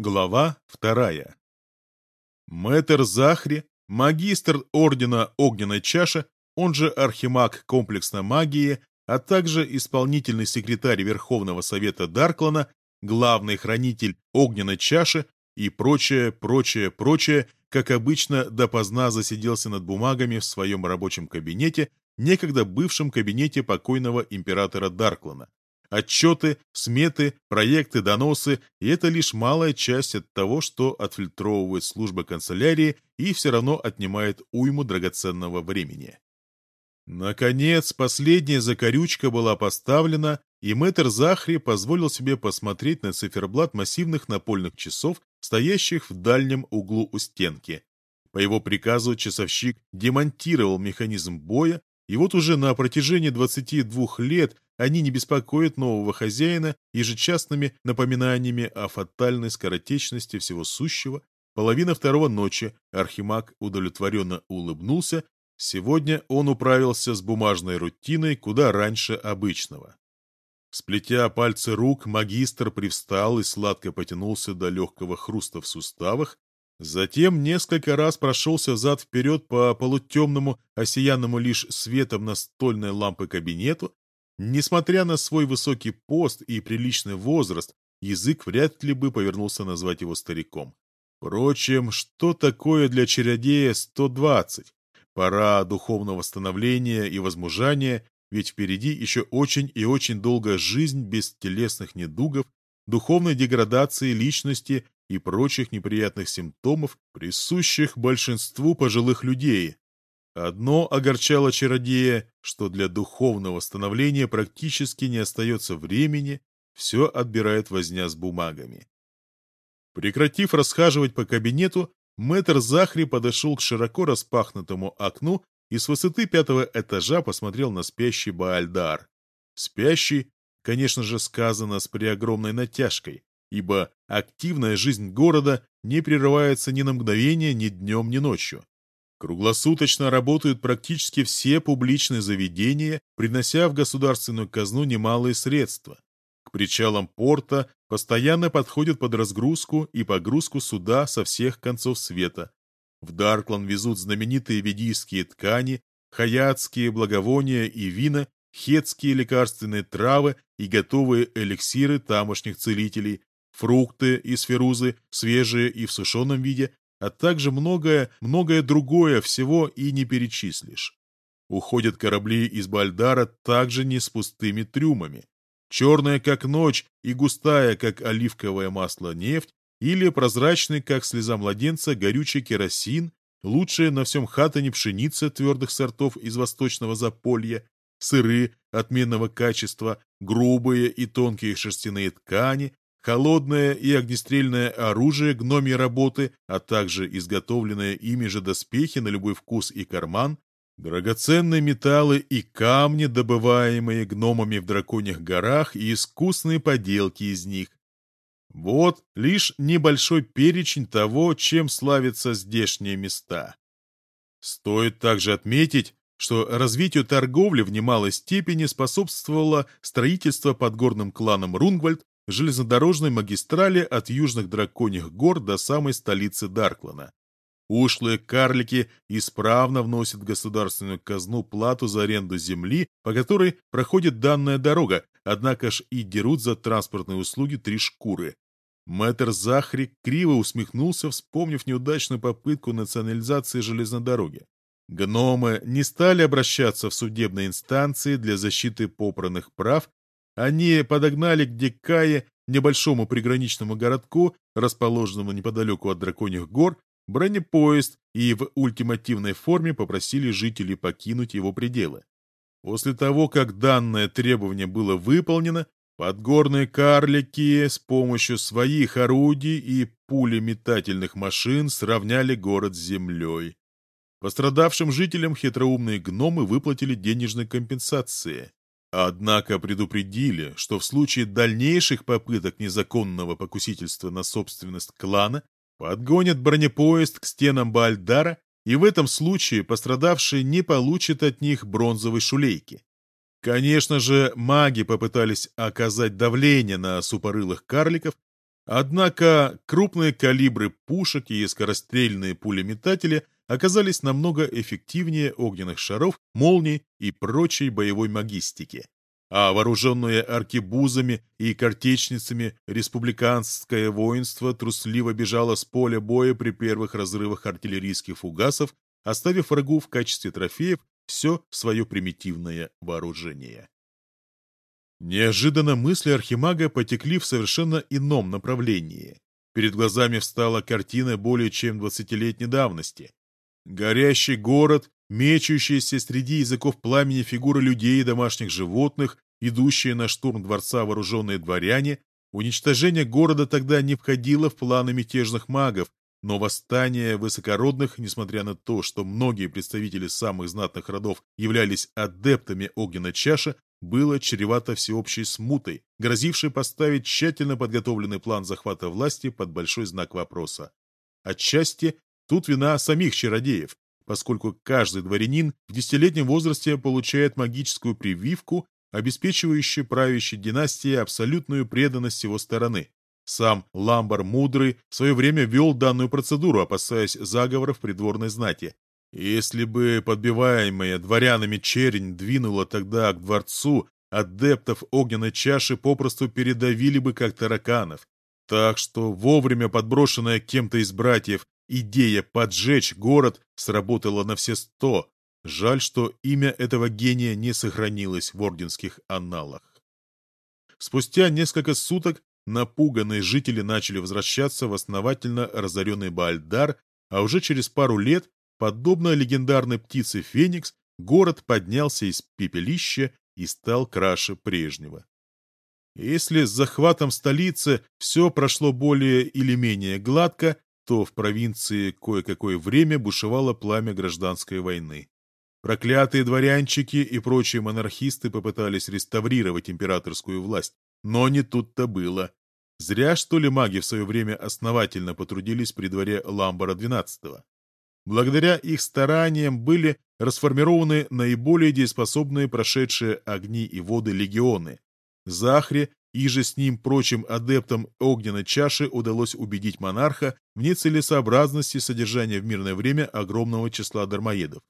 Глава вторая. Мэтр Захри, магистр Ордена Огненной Чаши, он же архимаг комплексной магии, а также исполнительный секретарь Верховного Совета Дарклана, главный хранитель Огненной Чаши и прочее, прочее, прочее, как обычно, допоздна засиделся над бумагами в своем рабочем кабинете, некогда бывшем кабинете покойного императора Дарклана. Отчеты, сметы, проекты, доносы – и это лишь малая часть от того, что отфильтровывает служба канцелярии и все равно отнимает уйму драгоценного времени. Наконец, последняя закорючка была поставлена, и мэтр Захри позволил себе посмотреть на циферблат массивных напольных часов, стоящих в дальнем углу у стенки. По его приказу часовщик демонтировал механизм боя, и вот уже на протяжении 22 лет они не беспокоят нового хозяина ежечасными напоминаниями о фатальной скоротечности всего сущего. Половина второго ночи Архимаг удовлетворенно улыбнулся. Сегодня он управился с бумажной рутиной куда раньше обычного. Сплетя пальцы рук, магистр привстал и сладко потянулся до легкого хруста в суставах, Затем несколько раз прошелся зад-вперед по полутемному, осиянному лишь светом настольной лампы кабинету. Несмотря на свой высокий пост и приличный возраст, язык вряд ли бы повернулся назвать его стариком. Впрочем, что такое для чародея 120? Пора духовного становления и возмужания, ведь впереди еще очень и очень долгая жизнь без телесных недугов, духовной деградации личности и прочих неприятных симптомов, присущих большинству пожилых людей. Одно огорчало чародея, что для духовного становления практически не остается времени, все отбирает возня с бумагами. Прекратив расхаживать по кабинету, мэтр Захри подошел к широко распахнутому окну и с высоты пятого этажа посмотрел на спящий Баальдар. Спящий, конечно же, сказано с преогромной натяжкой, ибо активная жизнь города не прерывается ни на мгновение, ни днем, ни ночью. Круглосуточно работают практически все публичные заведения, принося в государственную казну немалые средства. К причалам порта постоянно подходят под разгрузку и погрузку суда со всех концов света. В Дарклан везут знаменитые ведийские ткани, хаятские благовония и вина, хетские лекарственные травы и готовые эликсиры тамошних целителей, фрукты из ферузы, свежие и в сушеном виде, а также многое, многое другое всего и не перечислишь. Уходят корабли из Бальдара также не с пустыми трюмами. Черная, как ночь, и густая, как оливковое масло, нефть, или прозрачный, как слеза младенца, горючий керосин, лучшая на всем хатане пшеница твердых сортов из восточного заполья, сыры отменного качества, грубые и тонкие шерстяные ткани, холодное и огнестрельное оружие гномьей работы, а также изготовленные ими же доспехи на любой вкус и карман, драгоценные металлы и камни, добываемые гномами в драконьих горах, и искусные поделки из них. Вот лишь небольшой перечень того, чем славятся здешние места. Стоит также отметить, что развитию торговли в немалой степени способствовало строительство подгорным кланом Рунгвальд железнодорожной магистрали от южных драконьих гор до самой столицы Дарклана. Ушлые карлики исправно вносят государственную казну плату за аренду земли, по которой проходит данная дорога, однако ж и дерут за транспортные услуги три шкуры. Мэтр Захри криво усмехнулся, вспомнив неудачную попытку национализации железной дороги. Гномы не стали обращаться в судебные инстанции для защиты попранных прав они подогнали к Дикае, небольшому приграничному городку, расположенному неподалеку от Драконьих гор, бронепоезд и в ультимативной форме попросили жителей покинуть его пределы. После того, как данное требование было выполнено, подгорные карлики с помощью своих орудий и пулеметательных машин сравняли город с землей. Пострадавшим жителям хитроумные гномы выплатили денежные компенсации. Однако предупредили, что в случае дальнейших попыток незаконного покусительства на собственность клана подгонят бронепоезд к стенам Бальдара, и в этом случае пострадавшие не получат от них бронзовой шулейки. Конечно же, маги попытались оказать давление на супорылых карликов, Однако крупные калибры пушек и скорострельные пулеметатели оказались намного эффективнее огненных шаров, молний и прочей боевой магистики. А вооруженное аркебузами и картечницами республиканское воинство трусливо бежало с поля боя при первых разрывах артиллерийских фугасов, оставив врагу в качестве трофеев все свое примитивное вооружение. Неожиданно мысли Архимага потекли в совершенно ином направлении. Перед глазами встала картина более чем двадцатилетней давности. Горящий город, мечущиеся среди языков пламени фигуры людей и домашних животных, идущие на штурм дворца вооруженные дворяне, уничтожение города тогда не входило в планы мятежных магов, но восстание высокородных, несмотря на то, что многие представители самых знатных родов являлись адептами огненной чаши, было чревато всеобщей смутой, грозившей поставить тщательно подготовленный план захвата власти под большой знак вопроса. Отчасти тут вина самих чародеев, поскольку каждый дворянин в десятилетнем возрасте получает магическую прививку, обеспечивающую правящей династии абсолютную преданность его стороны. Сам Ламбар Мудрый в свое время вел данную процедуру, опасаясь заговоров придворной знати. Если бы подбиваемая дворянами чернь двинула тогда к дворцу, адептов огненной чаши попросту передавили бы как тараканов. Так что вовремя подброшенная кем-то из братьев идея поджечь город сработала на все сто. Жаль, что имя этого гения не сохранилось в орденских анналах. Спустя несколько суток Напуганные жители начали возвращаться в основательно разоренный Баальдар, а уже через пару лет, подобно легендарной птице Феникс, город поднялся из пепелища и стал краше прежнего. Если с захватом столицы все прошло более или менее гладко, то в провинции кое-какое время бушевало пламя гражданской войны. Проклятые дворянчики и прочие монархисты попытались реставрировать императорскую власть, но не тут-то было. Зря, что ли, маги в свое время основательно потрудились при дворе Ламбара XII. Благодаря их стараниям были расформированы наиболее дееспособные прошедшие огни и воды легионы. Захре и же с ним прочим адептам огненной чаши удалось убедить монарха в нецелесообразности содержания в мирное время огромного числа дармоедов.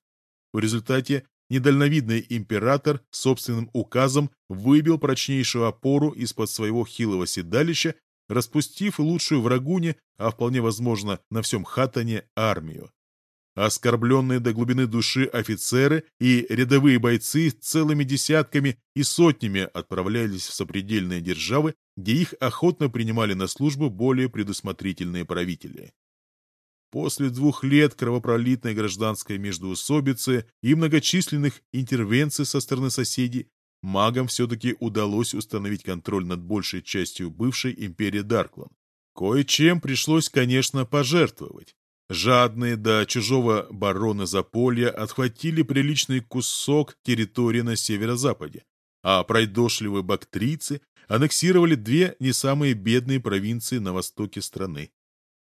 В результате недальновидный император собственным указом выбил прочнейшую опору из-под своего хилого седалища, распустив лучшую врагуне, а вполне возможно на всем Хатане, армию. Оскорбленные до глубины души офицеры и рядовые бойцы целыми десятками и сотнями отправлялись в сопредельные державы, где их охотно принимали на службу более предусмотрительные правители. После двух лет кровопролитной гражданской междоусобицы и многочисленных интервенций со стороны соседей, магам все-таки удалось установить контроль над большей частью бывшей империи Дарклан. Кое-чем пришлось, конечно, пожертвовать. Жадные до чужого барона Заполья отхватили приличный кусок территории на северо-западе, а пройдошливые бактрийцы аннексировали две не самые бедные провинции на востоке страны.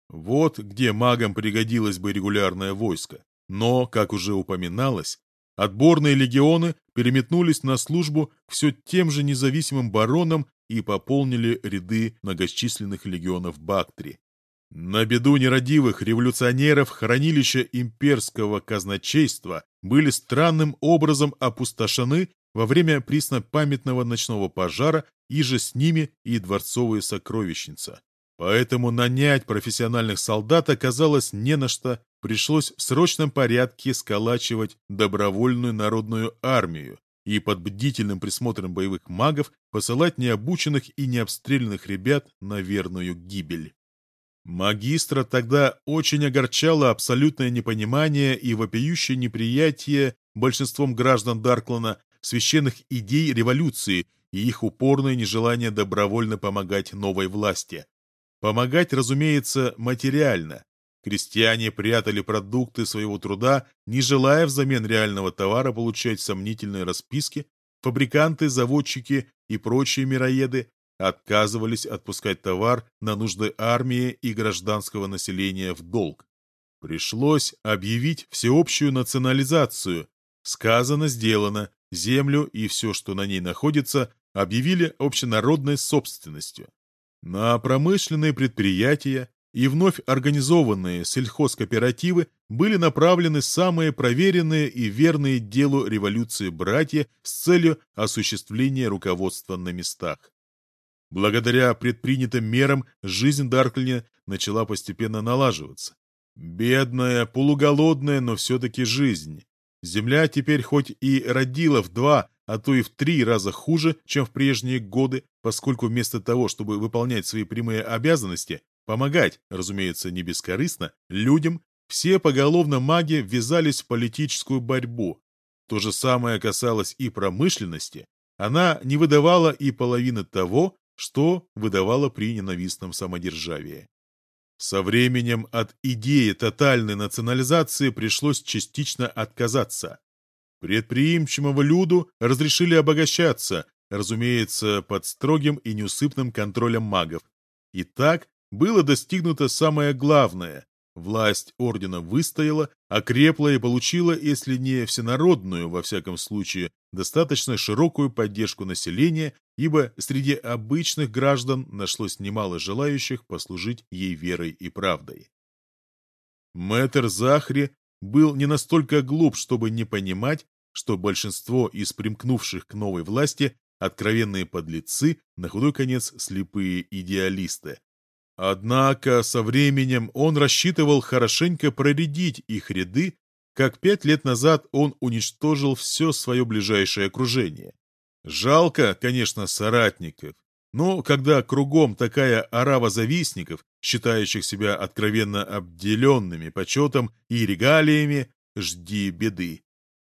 Вот где магам пригодилось бы регулярное войско. Но, как уже упоминалось, отборные легионы переметнулись на службу все тем же независимым баронам и пополнили ряды многочисленных легионов Бактри. На беду нерадивых революционеров хранилища имперского казначейства были странным образом опустошены во время преснопамятного ночного пожара и же с ними и дворцовые сокровищница. Поэтому нанять профессиональных солдат оказалось не на что, пришлось в срочном порядке сколачивать добровольную народную армию и под бдительным присмотром боевых магов посылать необученных и необстрелянных ребят на верную гибель. Магистра тогда очень огорчало абсолютное непонимание и вопиющее неприятие большинством граждан Дарклана священных идей революции и их упорное нежелание добровольно помогать новой власти. Помогать, разумеется, материально. Крестьяне прятали продукты своего труда, не желая взамен реального товара получать сомнительные расписки, фабриканты, заводчики и прочие мироеды отказывались отпускать товар на нужды армии и гражданского населения в долг. Пришлось объявить всеобщую национализацию. Сказано, сделано. Землю и все, что на ней находится, объявили общенародной собственностью. На промышленные предприятия и вновь организованные сельхозкооперативы были направлены самые проверенные и верные делу революции братья с целью осуществления руководства на местах. Благодаря предпринятым мерам жизнь Дарклиня начала постепенно налаживаться. Бедная, полуголодная, но все-таки жизнь. Земля теперь хоть и родила в два, а то и в три раза хуже, чем в прежние годы, поскольку вместо того, чтобы выполнять свои прямые обязанности, помогать, разумеется, не бескорыстно, людям, все поголовно маги ввязались в политическую борьбу. То же самое касалось и промышленности. Она не выдавала и половины того, что выдавала при ненавистном самодержавии. Со временем от идеи тотальной национализации пришлось частично отказаться. Предприимчивому люду разрешили обогащаться, разумеется, под строгим и неусыпным контролем магов. И так было достигнуто самое главное Власть ордена выстояла, окрепла и получила, если не всенародную, во всяком случае, достаточно широкую поддержку населения, ибо среди обычных граждан нашлось немало желающих послужить ей верой и правдой. Мэтр Захри был не настолько глуп, чтобы не понимать, что большинство из примкнувших к новой власти откровенные подлецы, на худой конец слепые идеалисты, Однако со временем он рассчитывал хорошенько проредить их ряды, как пять лет назад он уничтожил все свое ближайшее окружение. Жалко, конечно, соратников, но когда кругом такая орава завистников, считающих себя откровенно обделенными почетом и регалиями, жди беды.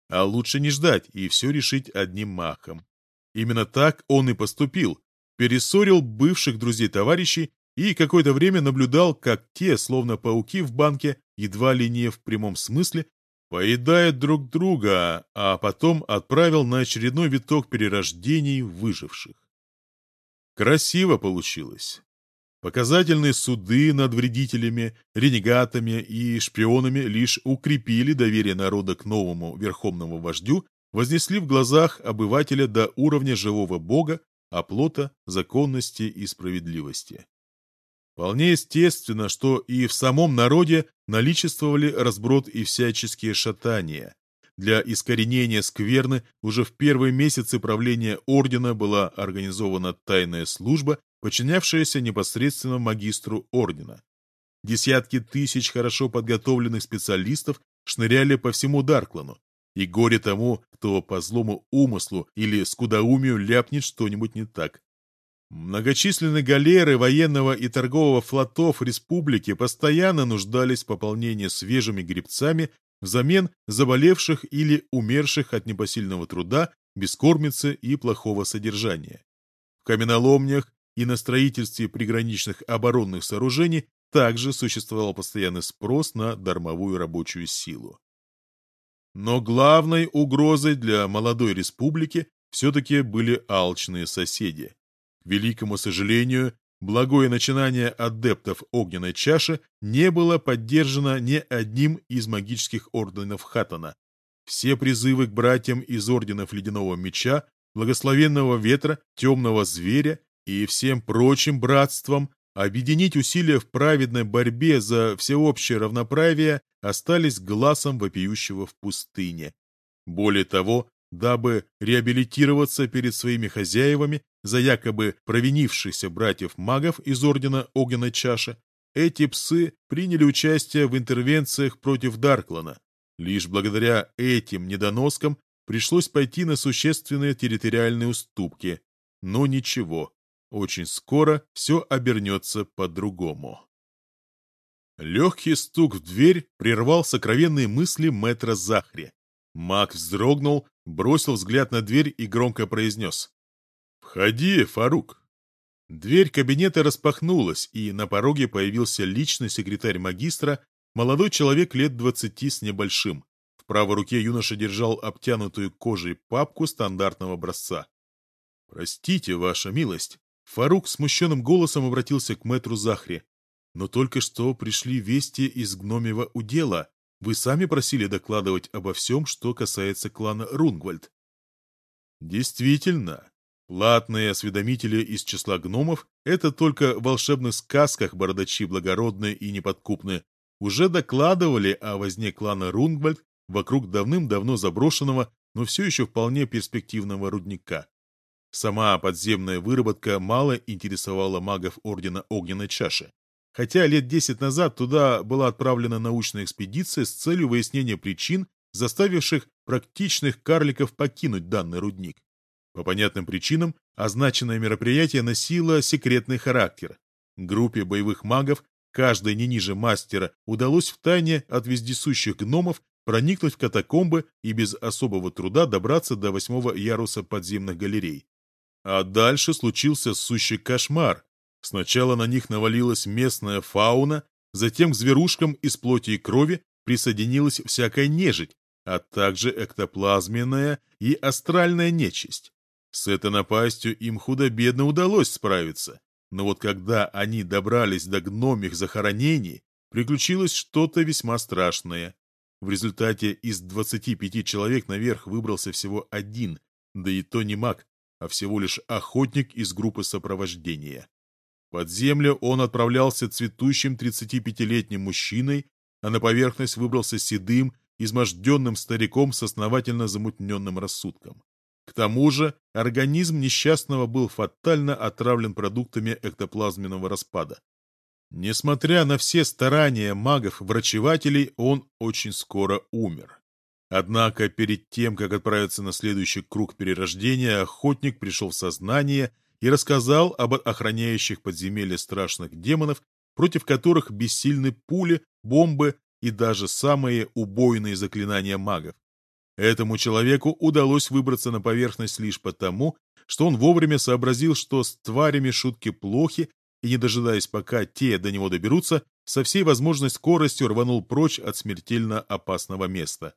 А лучше не ждать и все решить одним махом. Именно так он и поступил, перессорил бывших друзей-товарищей и какое-то время наблюдал, как те, словно пауки в банке, едва ли не в прямом смысле, поедают друг друга, а потом отправил на очередной виток перерождений выживших. Красиво получилось. Показательные суды над вредителями, ренегатами и шпионами лишь укрепили доверие народа к новому верховному вождю, вознесли в глазах обывателя до уровня живого бога, оплота законности и справедливости. Вполне естественно, что и в самом народе наличествовали разброд и всяческие шатания. Для искоренения скверны уже в первые месяцы правления ордена была организована тайная служба, подчинявшаяся непосредственно магистру ордена. Десятки тысяч хорошо подготовленных специалистов шныряли по всему Дарклану, и горе тому, кто по злому умыслу или скудоумию ляпнет что-нибудь не так. Многочисленные галеры военного и торгового флотов республики постоянно нуждались в пополнении свежими гребцами взамен заболевших или умерших от непосильного труда, бескормицы и плохого содержания. В каменоломнях и на строительстве приграничных оборонных сооружений также существовал постоянный спрос на дармовую рабочую силу. Но главной угрозой для молодой республики все-таки были алчные соседи. К великому сожалению, благое начинание адептов огненной чаши не было поддержано ни одним из магических орденов Хатана. Все призывы к братьям из орденов Ледяного Меча, Благословенного Ветра, Темного Зверя и всем прочим братствам объединить усилия в праведной борьбе за всеобщее равноправие остались глазом вопиющего в пустыне. Более того, дабы реабилитироваться перед своими хозяевами за якобы провинившихся братьев-магов из Ордена Огненной Чаши, эти псы приняли участие в интервенциях против Дарклана. Лишь благодаря этим недоноскам пришлось пойти на существенные территориальные уступки. Но ничего, очень скоро все обернется по-другому. Легкий стук в дверь прервал сокровенные мысли мэтра Захри. Маг вздрогнул, бросил взгляд на дверь и громко произнес. «Входи, Фарук!» Дверь кабинета распахнулась, и на пороге появился личный секретарь магистра, молодой человек лет двадцати с небольшим. В правой руке юноша держал обтянутую кожей папку стандартного образца. «Простите, ваша милость!» Фарук смущенным голосом обратился к мэтру Захре. «Но только что пришли вести из гномева удела. Вы сами просили докладывать обо всем, что касается клана Рунгвальд. Действительно, Платные осведомители из числа гномов — это только в волшебных сказках бородачи благородные и неподкупные уже докладывали о возне клана Рунгвальд вокруг давным-давно заброшенного, но все еще вполне перспективного рудника. Сама подземная выработка мало интересовала магов Ордена Огненной Чаши. Хотя лет десять назад туда была отправлена научная экспедиция с целью выяснения причин, заставивших практичных карликов покинуть данный рудник. По понятным причинам, означенное мероприятие носило секретный характер. Группе боевых магов, каждой не ниже мастера, удалось втайне от вездесущих гномов проникнуть в катакомбы и без особого труда добраться до восьмого яруса подземных галерей. А дальше случился сущий кошмар. Сначала на них навалилась местная фауна, затем к зверушкам из плоти и крови присоединилась всякая нежить, а также эктоплазменная и астральная нечисть. С этой напастью им худо-бедно удалось справиться, но вот когда они добрались до гномих захоронений, приключилось что-то весьма страшное. В результате из 25 человек наверх выбрался всего один, да и то не маг, а всего лишь охотник из группы сопровождения. Под землю он отправлялся цветущим 35-летним мужчиной, а на поверхность выбрался седым, изможденным стариком с основательно замутненным рассудком. К тому же организм несчастного был фатально отравлен продуктами эктоплазменного распада. Несмотря на все старания магов-врачевателей, он очень скоро умер. Однако перед тем, как отправиться на следующий круг перерождения, охотник пришел в сознание и рассказал об охраняющих подземелье страшных демонов, против которых бессильны пули, бомбы и даже самые убойные заклинания магов. Этому человеку удалось выбраться на поверхность лишь потому, что он вовремя сообразил, что с тварями шутки плохи, и, не дожидаясь, пока те до него доберутся, со всей возможной скоростью рванул прочь от смертельно опасного места.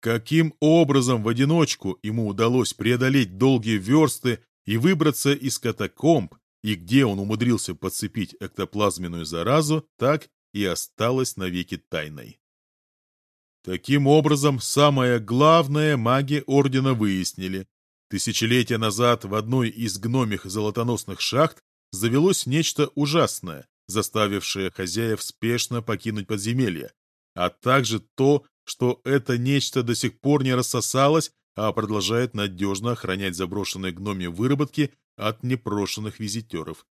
Каким образом в одиночку ему удалось преодолеть долгие версты и выбраться из катакомб, и где он умудрился подцепить эктоплазменную заразу, так и осталось навеки тайной. Таким образом, самое главное маги Ордена выяснили. Тысячелетия назад в одной из гномих золотоносных шахт завелось нечто ужасное, заставившее хозяев спешно покинуть подземелье, а также то, что это нечто до сих пор не рассосалось, а продолжает надежно охранять заброшенные гноми выработки от непрошенных визитеров.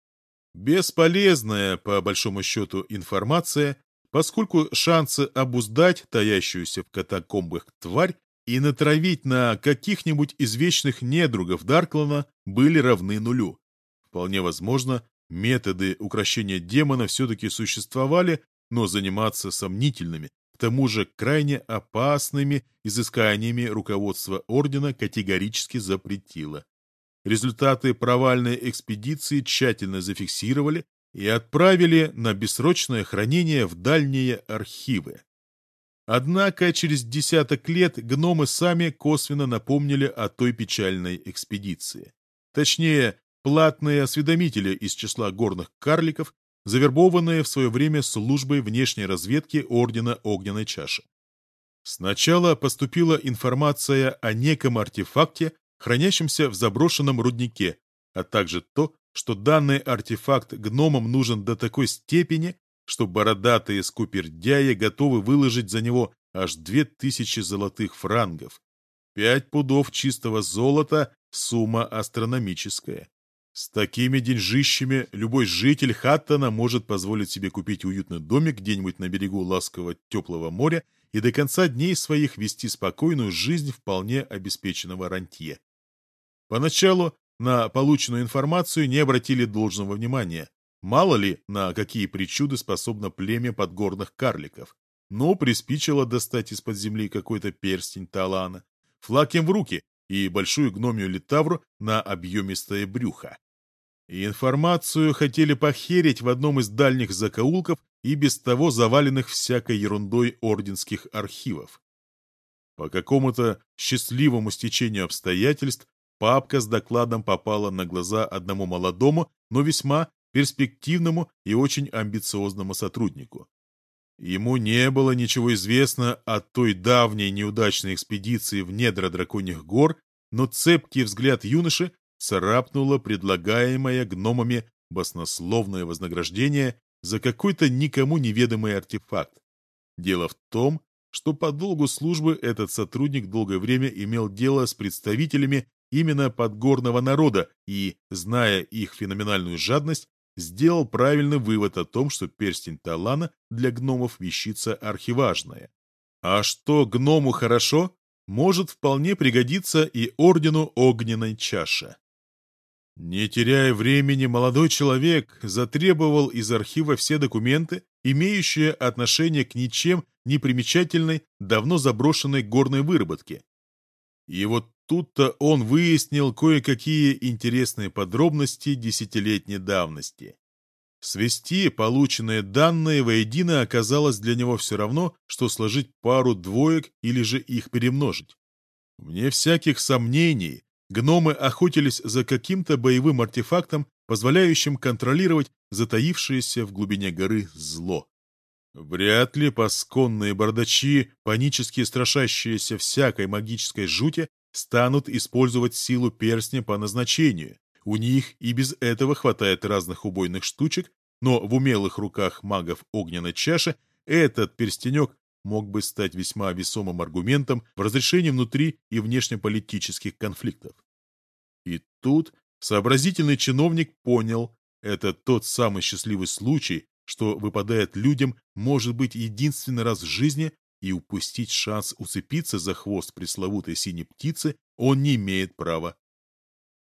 Бесполезная, по большому счету, информация, поскольку шансы обуздать таящуюся в катакомбах тварь и натравить на каких-нибудь извечных недругов Дарклана были равны нулю. Вполне возможно, методы укрощения демона все-таки существовали, но заниматься сомнительными, тому же крайне опасными изысканиями руководство Ордена категорически запретило. Результаты провальной экспедиции тщательно зафиксировали и отправили на бессрочное хранение в дальние архивы. Однако через десяток лет гномы сами косвенно напомнили о той печальной экспедиции. Точнее, платные осведомители из числа горных карликов, завербованные в свое время службой внешней разведки Ордена Огненной Чаши. Сначала поступила информация о неком артефакте, хранящемся в заброшенном руднике, а также то, что данный артефакт гномам нужен до такой степени, что бородатые скупердяи готовы выложить за него аж две тысячи золотых франгов. Пять пудов чистого золота – сумма астрономическая. С такими деньжищами любой житель Хаттона может позволить себе купить уютный домик где-нибудь на берегу ласкового теплого моря и до конца дней своих вести спокойную жизнь вполне обеспеченного рантье. Поначалу на полученную информацию не обратили должного внимания. Мало ли, на какие причуды способно племя подгорных карликов. Но приспичило достать из-под земли какой-то перстень талана, флаг им в руки и большую гномию литавру на объемистое брюхо. И информацию хотели похерить в одном из дальних закоулков и без того заваленных всякой ерундой орденских архивов. По какому-то счастливому стечению обстоятельств Папка с докладом попала на глаза одному молодому, но весьма перспективному и очень амбициозному сотруднику. Ему не было ничего известно о той давней неудачной экспедиции в недра драконьих гор, но цепкий взгляд юноши, царапнуло предлагаемое гномами баснословное вознаграждение за какой-то никому неведомый артефакт. Дело в том, что по долгу службы этот сотрудник долгое время имел дело с представителями именно подгорного народа и, зная их феноменальную жадность, сделал правильный вывод о том, что перстень Талана для гномов вещица архиважная. А что гному хорошо, может вполне пригодиться и ордену огненной чаши. Не теряя времени, молодой человек затребовал из архива все документы, имеющие отношение к ничем не примечательной, давно заброшенной горной выработке. И вот тут-то он выяснил кое-какие интересные подробности десятилетней давности. Свести полученные данные воедино оказалось для него все равно, что сложить пару двоек или же их перемножить. Вне всяких сомнений, гномы охотились за каким-то боевым артефактом, позволяющим контролировать затаившееся в глубине горы зло. Вряд ли пасконные бардачи, панически страшащиеся всякой магической жути, станут использовать силу перстня по назначению. У них и без этого хватает разных убойных штучек, но в умелых руках магов огненной чаши этот перстенек мог бы стать весьма весомым аргументом в разрешении внутри и внешнеполитических конфликтов. И тут сообразительный чиновник понял, это тот самый счастливый случай, что выпадает людям, может быть, единственный раз в жизни, и упустить шанс уцепиться за хвост пресловутой синей птицы он не имеет права.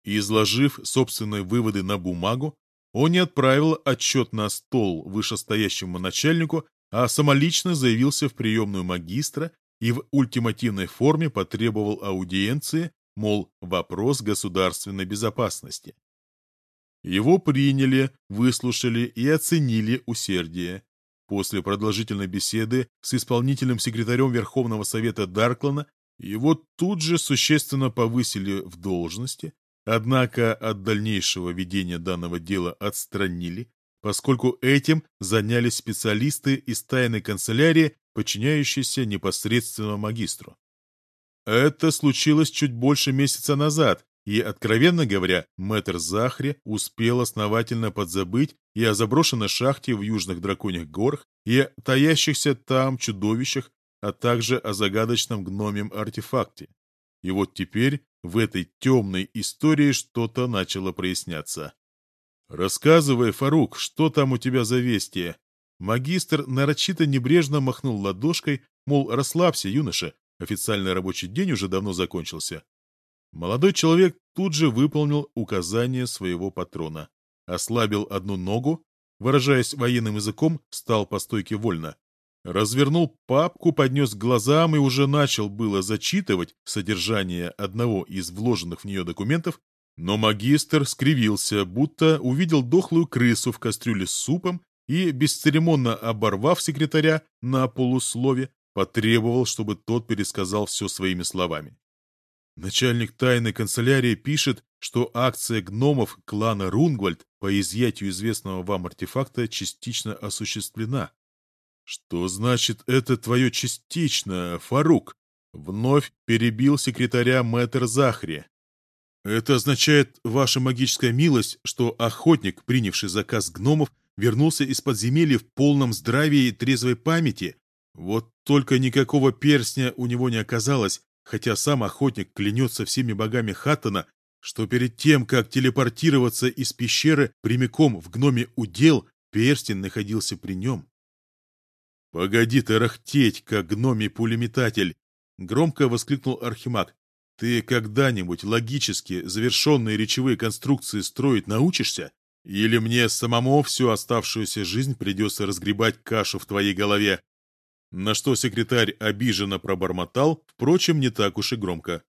Изложив собственные выводы на бумагу, он не отправил отчет на стол вышестоящему начальнику, а самолично заявился в приемную магистра и в ультимативной форме потребовал аудиенции, мол, вопрос государственной безопасности. Его приняли, выслушали и оценили усердие. После продолжительной беседы с исполнительным секретарем Верховного Совета Дарклана его тут же существенно повысили в должности, однако от дальнейшего ведения данного дела отстранили, поскольку этим занялись специалисты из тайной канцелярии, подчиняющиеся непосредственно магистру. Это случилось чуть больше месяца назад, и, откровенно говоря, мэтр Захри успел основательно подзабыть и о заброшенной шахте в южных драконьих горах, и о таящихся там чудовищах, а также о загадочном гномем артефакте. И вот теперь в этой темной истории что-то начало проясняться. «Рассказывай, Фарук, что там у тебя за вести?» Магистр нарочито небрежно махнул ладошкой, мол, расслабься, юноша, официальный рабочий день уже давно закончился. Молодой человек тут же выполнил указание своего патрона. Ослабил одну ногу, выражаясь военным языком, стал по стойке вольно. Развернул папку, поднес к глазам и уже начал было зачитывать содержание одного из вложенных в нее документов, но магистр скривился, будто увидел дохлую крысу в кастрюле с супом и, бесцеремонно оборвав секретаря на полуслове, потребовал, чтобы тот пересказал все своими словами. Начальник тайной канцелярии пишет, что акция гномов клана Рунгвальд по изъятию известного вам артефакта частично осуществлена. Что значит это твое частично, Фарук? Вновь перебил секретаря мэтр Захри. Это означает, ваша магическая милость, что охотник, принявший заказ гномов, вернулся из подземелья в полном здравии и трезвой памяти. Вот только никакого перстня у него не оказалось, хотя сам охотник клянется всеми богами Хаттона, что перед тем, как телепортироваться из пещеры прямиком в гноме удел, перстень находился при нем. «Погоди ты рахтеть, как гномий пулеметатель!» — громко воскликнул Архимаг. «Ты когда-нибудь логически завершенные речевые конструкции строить научишься? Или мне самому всю оставшуюся жизнь придется разгребать кашу в твоей голове?» На что секретарь обиженно пробормотал, впрочем, не так уж и громко.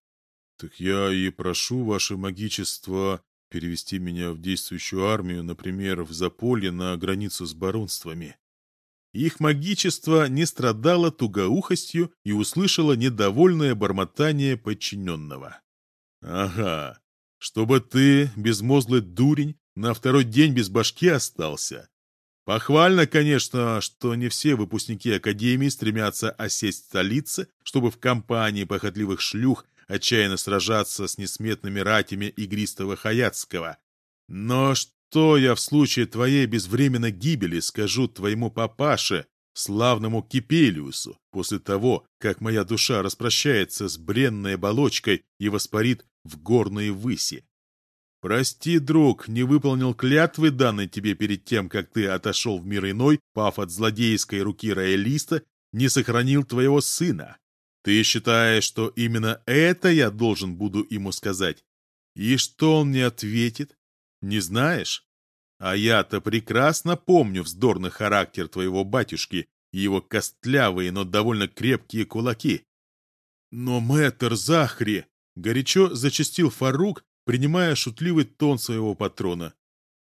«Так я и прошу ваше магичество перевести меня в действующую армию, например, в Заполье на границу с баронствами». Их магичество не страдало тугоухостью и услышало недовольное бормотание подчиненного. «Ага, чтобы ты, безмозглый дурень, на второй день без башки остался, Похвально, конечно, что не все выпускники Академии стремятся осесть в столице, чтобы в компании похотливых шлюх отчаянно сражаться с несметными ратями игристого Хаяцкого. Но что я в случае твоей безвременной гибели скажу твоему папаше, славному Кипелиусу, после того, как моя душа распрощается с бренной оболочкой и воспарит в горные выси? Прости, друг, не выполнил клятвы, данной тебе перед тем, как ты отошел в мир иной, пав от злодейской руки роялиста, не сохранил твоего сына. Ты считаешь, что именно это я должен буду ему сказать? И что он мне ответит? Не знаешь? А я-то прекрасно помню вздорный характер твоего батюшки и его костлявые, но довольно крепкие кулаки. Но мэтр Захри горячо зачастил Фарук, принимая шутливый тон своего патрона.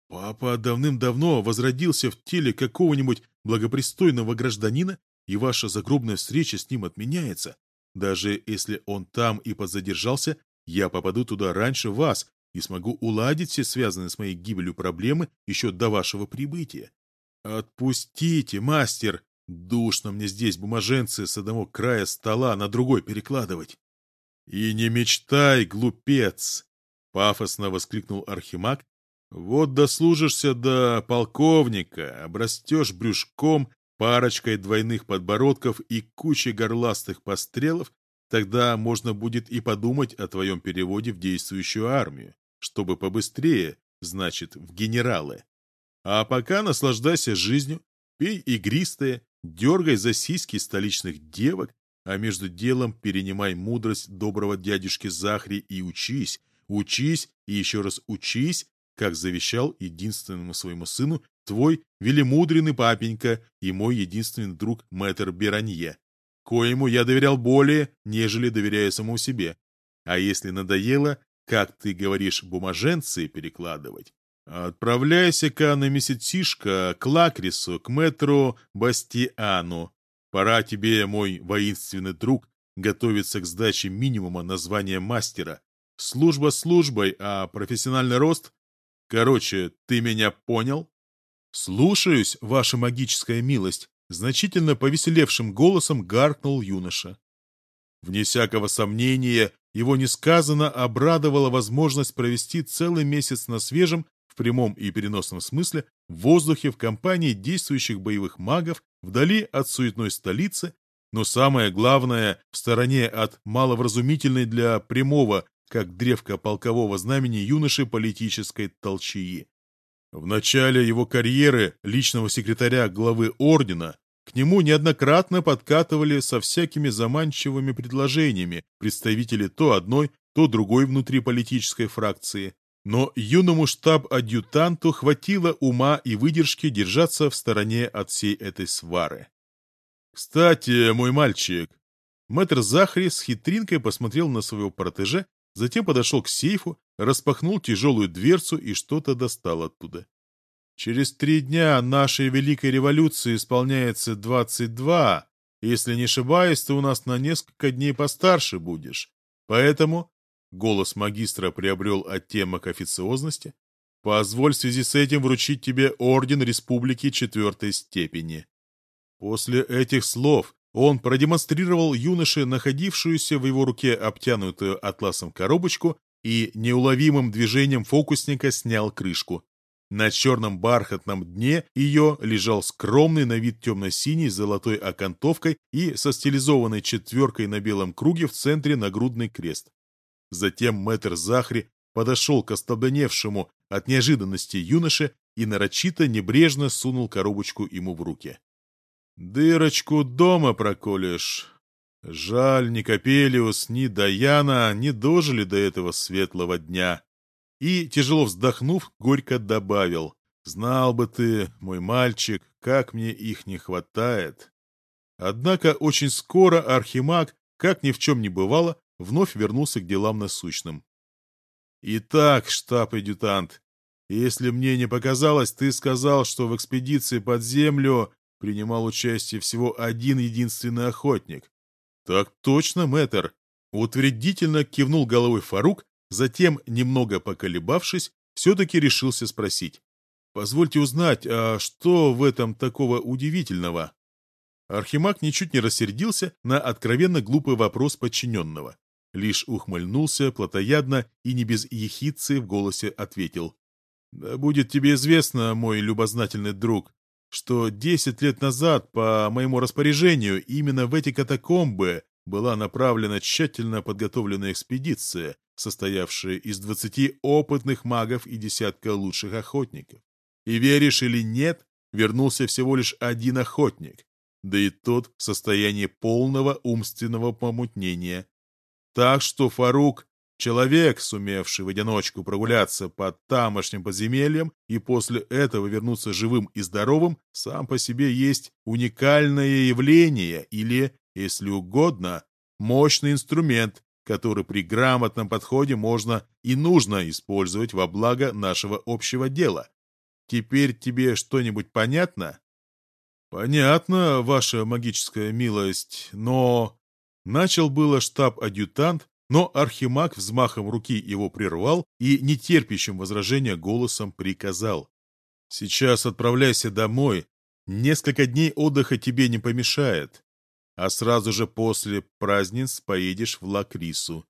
«Папа давным-давно возродился в теле какого-нибудь благопристойного гражданина, и ваша загробная встреча с ним отменяется. Даже если он там и подзадержался, я попаду туда раньше вас и смогу уладить все связанные с моей гибелью проблемы еще до вашего прибытия. Отпустите, мастер! Душно мне здесь бумаженцы с одного края стола на другой перекладывать. И не мечтай, глупец! Пафосно воскликнул Архимаг. Вот дослужишься до полковника, обрастешь брюшком, парочкой двойных подбородков и кучей горластых пострелов, тогда можно будет и подумать о твоем переводе в действующую армию, чтобы побыстрее, значит, в генералы. А пока наслаждайся жизнью, пей игристое, дергай за сиськи столичных девок, а между делом перенимай мудрость доброго дядюшки Захри и учись, Учись и еще раз учись, как завещал единственному своему сыну твой велимудренный папенька и мой единственный друг мэтр Беранье, коему я доверял более, нежели доверяю самому себе. А если надоело, как ты говоришь, бумаженцы перекладывать, отправляйся-ка на месяцишко к Лакрису, к мэтру Бастиану. Пора тебе, мой воинственный друг, готовиться к сдаче минимума названия мастера, Служба службой, а профессиональный рост? Короче, ты меня понял? Слушаюсь, ваша магическая милость, значительно повеселевшим голосом гаркнул юноша. Вне всякого сомнения, его несказанно обрадовала возможность провести целый месяц на свежем, в прямом и переносном смысле, воздухе в компании действующих боевых магов, вдали от суетной столицы, но самое главное, в стороне от маловразумительной для прямого как древко полкового знамени юноши политической толчии. В начале его карьеры личного секретаря главы ордена к нему неоднократно подкатывали со всякими заманчивыми предложениями представители то одной, то другой внутриполитической фракции. Но юному штаб-адъютанту хватило ума и выдержки держаться в стороне от всей этой свары. «Кстати, мой мальчик...» Мэтр Захари с хитринкой посмотрел на своего протеже Затем подошел к сейфу, распахнул тяжелую дверцу и что-то достал оттуда. «Через три дня нашей Великой Революции исполняется двадцать два. Если не ошибаюсь, ты у нас на несколько дней постарше будешь. Поэтому...» — голос магистра приобрел оттенок официозности. «Позволь в связи с этим вручить тебе Орден Республики четвертой степени». После этих слов он продемонстрировал юноше находившуюся в его руке обтянутую атласом коробочку и неуловимым движением фокусника снял крышку. На черном бархатном дне ее лежал скромный на вид темно-синий с золотой окантовкой и со стилизованной четверкой на белом круге в центре нагрудный крест. Затем мэтр Захри подошел к остолбеневшему от неожиданности юноше и нарочито небрежно сунул коробочку ему в руки. Дырочку дома проколешь. Жаль, ни Капелиус, ни Даяна не дожили до этого светлого дня. И, тяжело вздохнув, горько добавил. Знал бы ты, мой мальчик, как мне их не хватает. Однако очень скоро Архимаг, как ни в чем не бывало, вновь вернулся к делам насущным. «Итак, штаб-адъютант, если мне не показалось, ты сказал, что в экспедиции под землю принимал участие всего один единственный охотник. «Так точно, мэтр!» Утвердительно кивнул головой Фарук, затем, немного поколебавшись, все-таки решился спросить. «Позвольте узнать, а что в этом такого удивительного?» Архимаг ничуть не рассердился на откровенно глупый вопрос подчиненного. лишь ухмыльнулся плотоядно и не без ехидцы в голосе ответил. «Да будет тебе известно, мой любознательный друг, что десять лет назад, по моему распоряжению, именно в эти катакомбы была направлена тщательно подготовленная экспедиция, состоявшая из двадцати опытных магов и десятка лучших охотников. И веришь или нет, вернулся всего лишь один охотник, да и тот в состоянии полного умственного помутнения. Так что Фарук — человек, сумевший в одиночку прогуляться по тамошним подземельям и после этого вернуться живым и здоровым, сам по себе есть уникальное явление или, если угодно, мощный инструмент, который при грамотном подходе можно и нужно использовать во благо нашего общего дела. Теперь тебе что-нибудь понятно? Понятно, ваша магическая милость, но... Начал было штаб-адъютант, но архимаг взмахом руки его прервал и нетерпящим возражения голосом приказал. «Сейчас отправляйся домой. Несколько дней отдыха тебе не помешает. А сразу же после праздниц поедешь в Лакрису.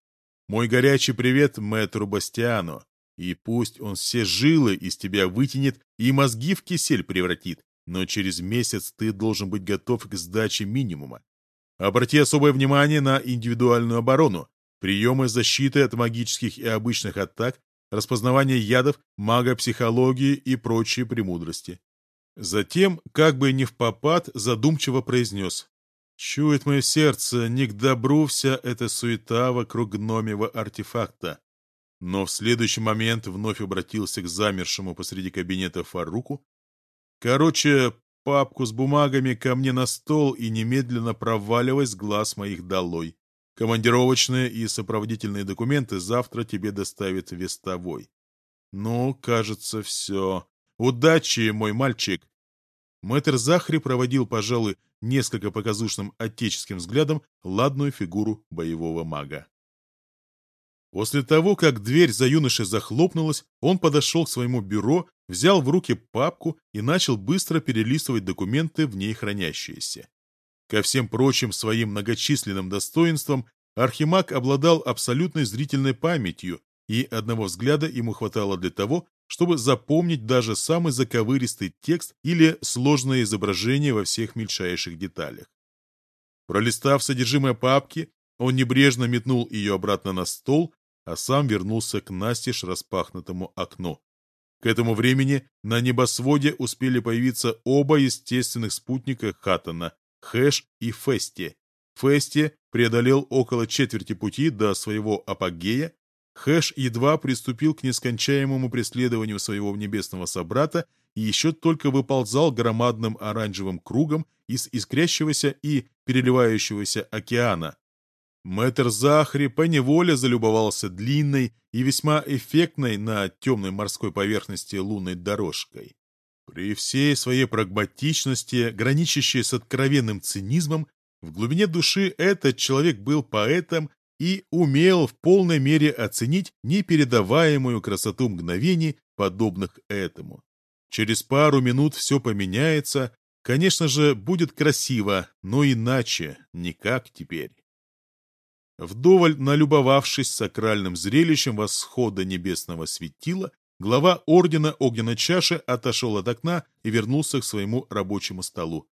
Мой горячий привет мэтру Бастиану. И пусть он все жилы из тебя вытянет и мозги в кисель превратит, но через месяц ты должен быть готов к сдаче минимума. Обрати особое внимание на индивидуальную оборону, приемы защиты от магических и обычных атак, распознавание ядов, магопсихологии и прочие премудрости. Затем, как бы не в попад, задумчиво произнес. «Чует мое сердце, не к добру вся эта суета вокруг гномьего артефакта но в следующий момент вновь обратился к замершему посреди кабинета Фаруку. «Короче, папку с бумагами ко мне на стол и немедленно проваливай с глаз моих долой. Командировочные и сопроводительные документы завтра тебе доставит вестовой. Ну, кажется, все. Удачи, мой мальчик!» Мэтр Захри проводил, пожалуй, несколько показушным отеческим взглядом ладную фигуру боевого мага. После того, как дверь за юношей захлопнулась, он подошел к своему бюро, взял в руки папку и начал быстро перелистывать документы в ней хранящиеся. Ко всем прочим своим многочисленным достоинствам Архимаг обладал абсолютной зрительной памятью, и одного взгляда ему хватало для того, чтобы запомнить даже самый заковыристый текст или сложное изображение во всех мельчайших деталях. Пролистав содержимое папки, он небрежно метнул ее обратно на стол а сам вернулся к настежь распахнутому окну. К этому времени на небосводе успели появиться оба естественных спутника Хаттона – Хэш и Фести. Фести преодолел около четверти пути до своего апогея, Хэш едва приступил к нескончаемому преследованию своего небесного собрата и еще только выползал громадным оранжевым кругом из искрящегося и переливающегося океана, Мэтр Захри поневоле залюбовался длинной и весьма эффектной на темной морской поверхности лунной дорожкой. При всей своей прагматичности, граничащей с откровенным цинизмом, в глубине души этот человек был поэтом и умел в полной мере оценить непередаваемую красоту мгновений, подобных этому. Через пару минут все поменяется, конечно же, будет красиво, но иначе, никак теперь. Вдоволь налюбовавшись сакральным зрелищем восхода небесного светила, глава ордена огненной чаши отошел от окна и вернулся к своему рабочему столу.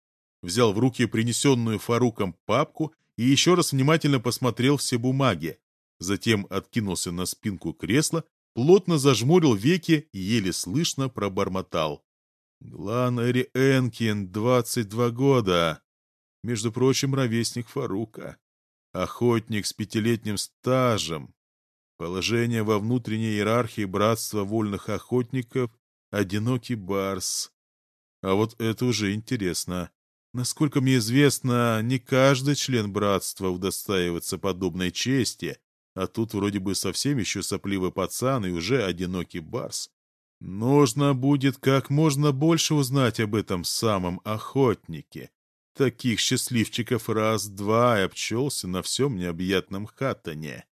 Взял в руки принесенную Фаруком папку и еще раз внимательно посмотрел все бумаги. Затем откинулся на спинку кресла, плотно зажмурил веки и еле слышно пробормотал. «Гланери Энкин, 22 года. Между прочим, ровесник Фарука. Охотник с пятилетним стажем. Положение во внутренней иерархии братства вольных охотников — одинокий барс. А вот это уже интересно. Насколько мне известно, не каждый член братства удостаивается подобной чести, а тут вроде бы совсем еще сопливый пацан и уже одинокий барс. Нужно будет как можно больше узнать об этом самом охотнике. Таких счастливчиков раз-два и обчелся на всем необъятном хаттоне.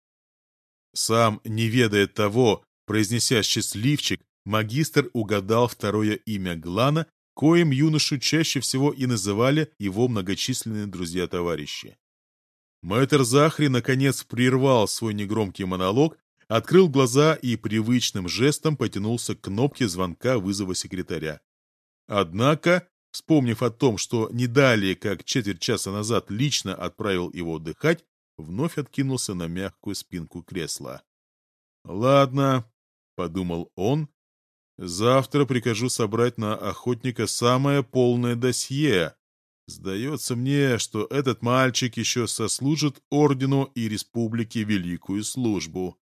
Сам, не ведая того, произнеся «счастливчик», магистр угадал второе имя Глана, коим юношу чаще всего и называли его многочисленные друзья-товарищи. Мэтр Захри наконец прервал свой негромкий монолог, открыл глаза и привычным жестом потянулся к кнопке звонка вызова секретаря. Однако, вспомнив о том, что не далее, как четверть часа назад лично отправил его отдыхать, вновь откинулся на мягкую спинку кресла. «Ладно», — подумал он, — «завтра прикажу собрать на охотника самое полное досье. Сдается мне, что этот мальчик еще сослужит ордену и республике великую службу».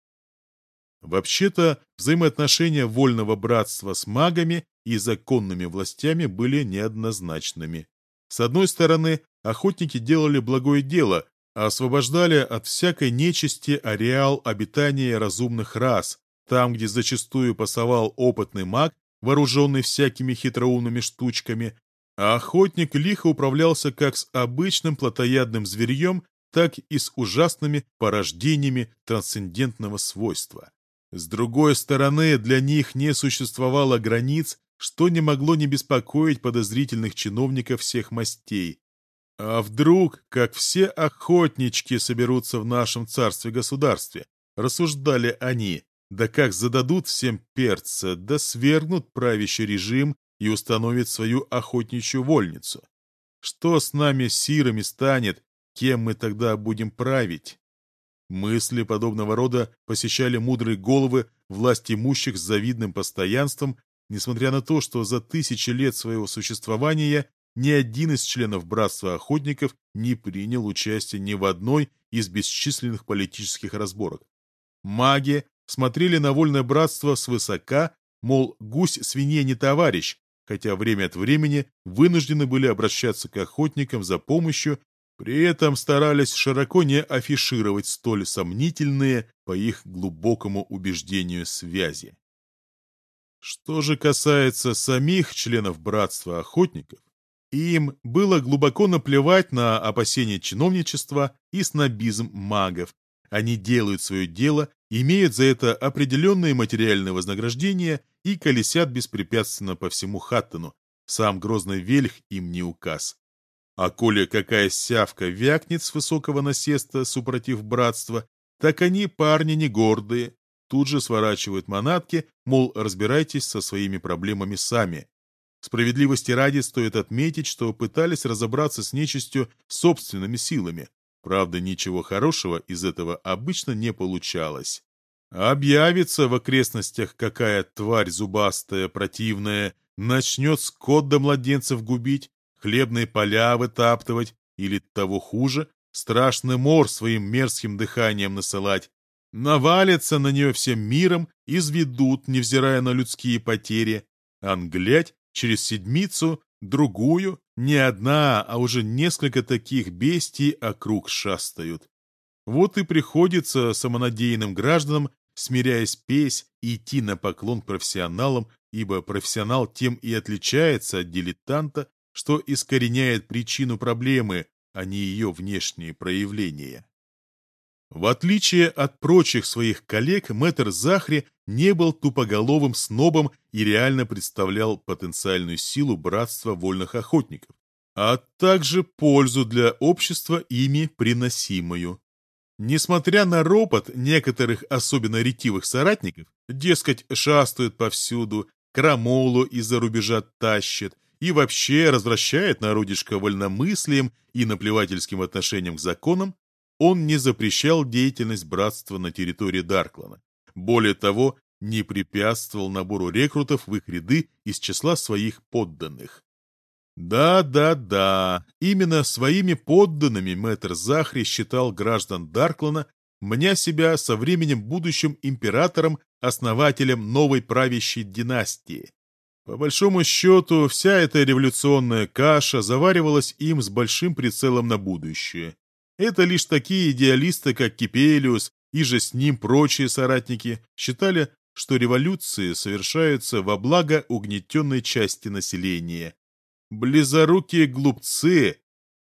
Вообще-то, взаимоотношения вольного братства с магами и законными властями были неоднозначными. С одной стороны, охотники делали благое дело, освобождали от всякой нечисти ареал обитания разумных рас, там, где зачастую пасовал опытный маг, вооруженный всякими хитроумными штучками, а охотник лихо управлялся как с обычным плотоядным зверьем, так и с ужасными порождениями трансцендентного свойства. С другой стороны, для них не существовало границ, что не могло не беспокоить подозрительных чиновников всех мастей. А вдруг, как все охотнички соберутся в нашем царстве-государстве, рассуждали они, да как зададут всем перца, да свергнут правящий режим и установят свою охотничью вольницу. Что с нами, сирами, станет, кем мы тогда будем править? Мысли подобного рода посещали мудрые головы власть имущих с завидным постоянством, несмотря на то, что за тысячи лет своего существования ни один из членов Братства Охотников не принял участие ни в одной из бесчисленных политических разборок. Маги смотрели на вольное братство свысока, мол, гусь свинье не товарищ, хотя время от времени вынуждены были обращаться к охотникам за помощью при этом старались широко не афишировать столь сомнительные, по их глубокому убеждению, связи. Что же касается самих членов Братства Охотников, им было глубоко наплевать на опасения чиновничества и снобизм магов. Они делают свое дело, имеют за это определенные материальные вознаграждения и колесят беспрепятственно по всему Хаттону. Сам грозный Вельх им не указ. А коли какая сявка вякнет с высокого насеста, супротив братства, так они, парни, не гордые, тут же сворачивают манатки, мол, разбирайтесь со своими проблемами сами. Справедливости ради стоит отметить, что пытались разобраться с нечистью собственными силами. Правда, ничего хорошего из этого обычно не получалось. Объявится в окрестностях какая тварь зубастая, противная, начнет скот до младенцев губить, хлебные поля вытаптывать или, того хуже, страшный мор своим мерзким дыханием насылать, навалятся на нее всем миром, изведут, невзирая на людские потери, англять через седмицу, другую, не одна, а уже несколько таких бестий округ шастают. Вот и приходится самонадеянным гражданам, смиряясь песь, идти на поклон профессионалам, ибо профессионал тем и отличается от дилетанта, что искореняет причину проблемы, а не ее внешние проявления. В отличие от прочих своих коллег, мэтр Захри не был тупоголовым снобом и реально представлял потенциальную силу братства вольных охотников, а также пользу для общества ими приносимую. Несмотря на ропот некоторых особенно ретивых соратников, дескать, шастают повсюду, крамолу из-за рубежа тащат, и вообще развращает народишко вольномыслием и наплевательским отношением к законам, он не запрещал деятельность братства на территории Дарклана. Более того, не препятствовал набору рекрутов в их ряды из числа своих подданных. Да-да-да, именно своими подданными мэтр Захри считал граждан Дарклана, мня себя со временем будущим императором, основателем новой правящей династии. По большому счету, вся эта революционная каша заваривалась им с большим прицелом на будущее. Это лишь такие идеалисты, как Кипелиус и же с ним прочие соратники, считали, что революции совершаются во благо угнетенной части населения. Близорукие глупцы!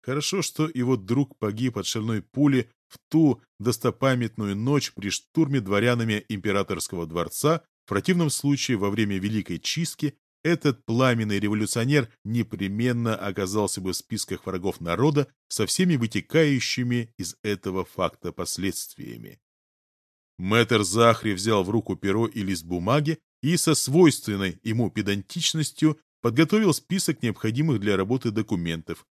Хорошо, что его друг погиб от шальной пули в ту достопамятную ночь при штурме дворянами императорского дворца в противном случае, во время Великой Чистки, этот пламенный революционер непременно оказался бы в списках врагов народа со всеми вытекающими из этого факта последствиями. Мэтр Захри взял в руку перо и лист бумаги и со свойственной ему педантичностью подготовил список необходимых для работы документов.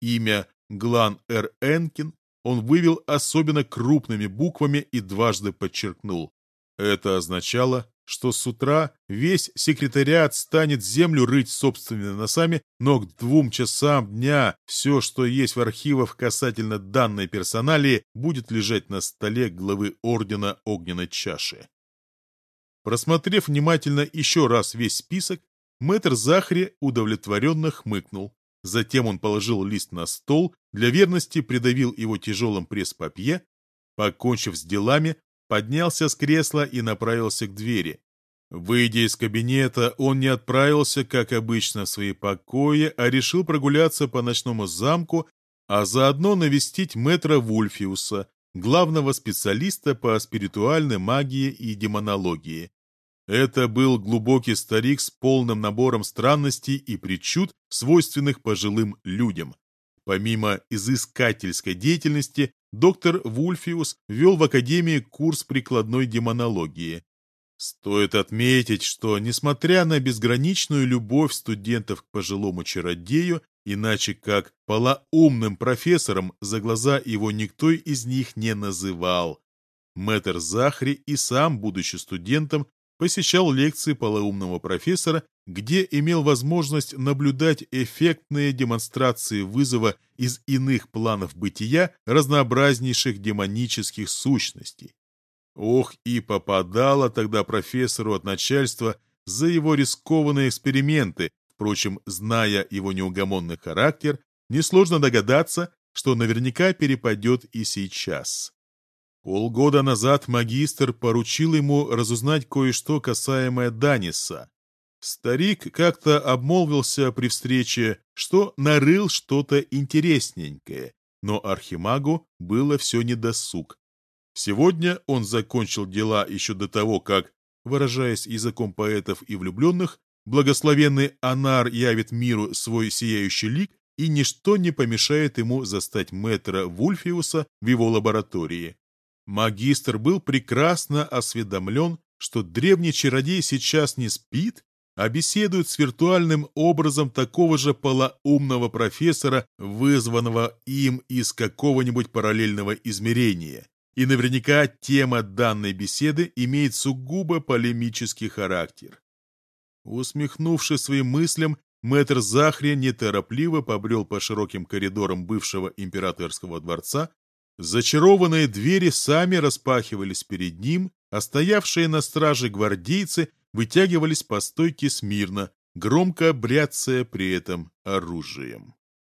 Имя Глан Р. Энкин он вывел особенно крупными буквами и дважды подчеркнул. Это означало, что с утра весь секретариат станет землю рыть собственными носами, но к двум часам дня все, что есть в архивах касательно данной персоналии, будет лежать на столе главы Ордена Огненной Чаши. Просмотрев внимательно еще раз весь список, мэтр Захри удовлетворенно хмыкнул. Затем он положил лист на стол, для верности придавил его тяжелым пресс-папье, покончив с делами, поднялся с кресла и направился к двери. Выйдя из кабинета, он не отправился, как обычно, в свои покои, а решил прогуляться по ночному замку, а заодно навестить мэтра Вульфиуса, главного специалиста по спиритуальной магии и демонологии. Это был глубокий старик с полным набором странностей и причуд, свойственных пожилым людям. Помимо изыскательской деятельности, доктор Вульфиус вел в Академии курс прикладной демонологии. Стоит отметить, что, несмотря на безграничную любовь студентов к пожилому чародею, иначе как полоумным профессором, за глаза его никто из них не называл. Мэтр Захри и сам, будучи студентом, посещал лекции полоумного профессора, где имел возможность наблюдать эффектные демонстрации вызова из иных планов бытия разнообразнейших демонических сущностей. Ох, и попадало тогда профессору от начальства за его рискованные эксперименты, впрочем, зная его неугомонный характер, несложно догадаться, что наверняка перепадет и сейчас. Полгода назад магистр поручил ему разузнать кое-что касаемое Даниса. Старик как-то обмолвился при встрече, что нарыл что-то интересненькое, но архимагу было все недосуг. Сегодня он закончил дела еще до того, как, выражаясь языком поэтов и влюбленных, благословенный Анар явит миру свой сияющий лик, и ничто не помешает ему застать мэтра Вульфиуса в его лаборатории. Магистр был прекрасно осведомлен, что древний чародей сейчас не спит, а беседует с виртуальным образом такого же полоумного профессора, вызванного им из какого-нибудь параллельного измерения. И наверняка тема данной беседы имеет сугубо полемический характер. Усмехнувшись своим мыслям, мэтр Захри неторопливо побрел по широким коридорам бывшего императорского дворца, Зачарованные двери сами распахивались перед ним, а стоявшие на страже гвардейцы вытягивались по стойке смирно, громко бряцая при этом оружием.